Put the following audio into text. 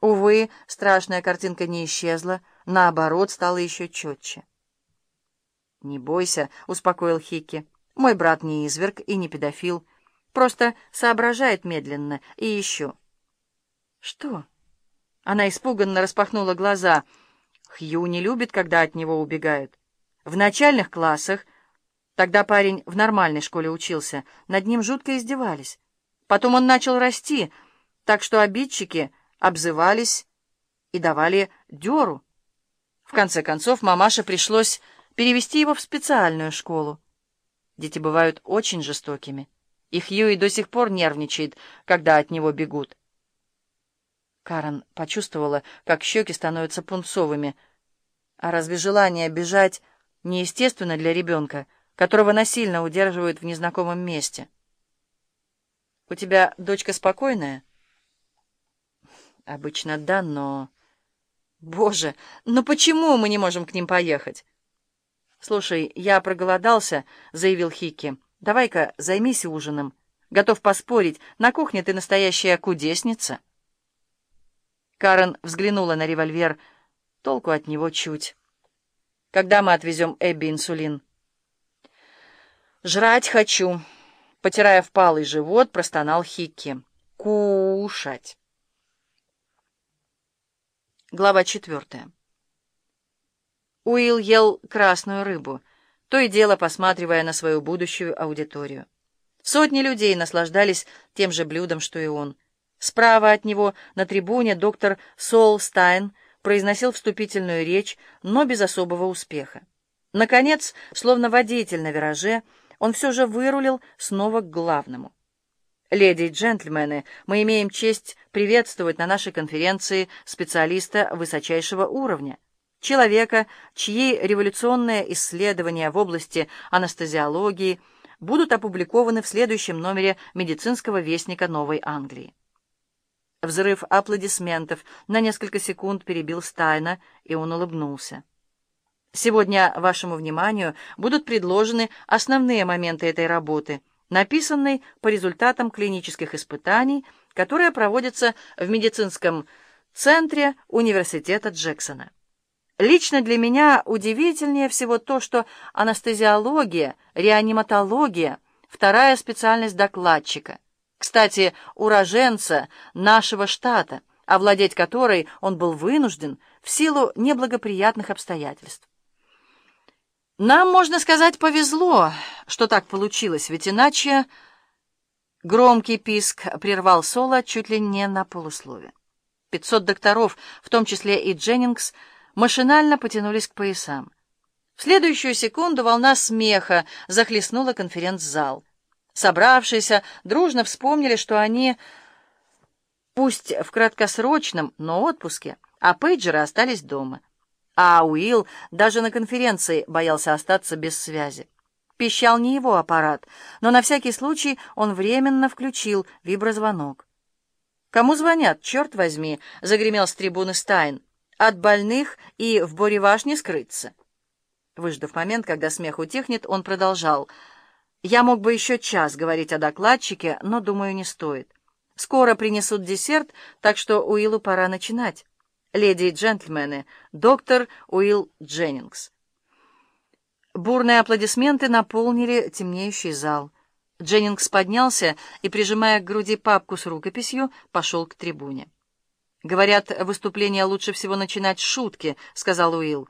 Увы, страшная картинка не исчезла, наоборот, стала еще четче. «Не бойся», — успокоил Хикки. «Мой брат не изверг и не педофил, просто соображает медленно. И еще». «Что?» Она испуганно распахнула глаза. Хью не любит, когда от него убегают. В начальных классах, тогда парень в нормальной школе учился, над ним жутко издевались. Потом он начал расти, так что обидчики обзывались и давали дёру. В конце концов, мамаше пришлось перевести его в специальную школу. Дети бывают очень жестокими, и Хьюи до сих пор нервничает, когда от него бегут. Карен почувствовала, как щеки становятся пунцовыми. А разве желание бежать неестественно для ребенка, которого насильно удерживают в незнакомом месте? «У тебя дочка спокойная?» «Обычно да, но...» «Боже, но почему мы не можем к ним поехать?» «Слушай, я проголодался», — заявил Хикки. «Давай-ка займись ужином. Готов поспорить, на кухне ты настоящая кудесница». Карен взглянула на револьвер. Толку от него чуть. «Когда мы отвезем Эбби инсулин?» «Жрать хочу», — потирая впалый живот, простонал Хикки. «Кушать». Глава четвертая. Уилл ел красную рыбу, то и дело посматривая на свою будущую аудиторию. Сотни людей наслаждались тем же блюдом, что и он. Справа от него на трибуне доктор Сол Стайн произносил вступительную речь, но без особого успеха. Наконец, словно водитель на вираже, он все же вырулил снова к главному. Леди и джентльмены, мы имеем честь приветствовать на нашей конференции специалиста высочайшего уровня, человека, чьи революционные исследования в области анестезиологии будут опубликованы в следующем номере медицинского вестника Новой Англии. Взрыв аплодисментов на несколько секунд перебил Стайна, и он улыбнулся. Сегодня вашему вниманию будут предложены основные моменты этой работы — написанный по результатам клинических испытаний, которые проводятся в медицинском центре университета Джексона. Лично для меня удивительнее всего то, что анестезиология, реаниматология – вторая специальность докладчика. Кстати, уроженца нашего штата, овладеть которой он был вынужден в силу неблагоприятных обстоятельств. Нам, можно сказать, повезло, что так получилось, ведь иначе... Громкий писк прервал Соло чуть ли не на полуслове. Пятьсот докторов, в том числе и Дженнингс, машинально потянулись к поясам. В следующую секунду волна смеха захлестнула конференц-зал. Собравшиеся дружно вспомнили, что они, пусть в краткосрочном, но отпуске, а пейджеры остались дома. А Уилл даже на конференции боялся остаться без связи. Пищал не его аппарат, но на всякий случай он временно включил виброзвонок. «Кому звонят, черт возьми?» — загремел с трибуны Стайн. «От больных и в Бореваш не скрыться». Выждав момент, когда смех утихнет, он продолжал. «Я мог бы еще час говорить о докладчике, но, думаю, не стоит. Скоро принесут десерт, так что Уиллу пора начинать» леди и джентльмены, доктор Уилл Дженнингс. Бурные аплодисменты наполнили темнеющий зал. Дженнингс поднялся и, прижимая к груди папку с рукописью, пошел к трибуне. «Говорят, выступление лучше всего начинать с шутки», — сказал Уилл.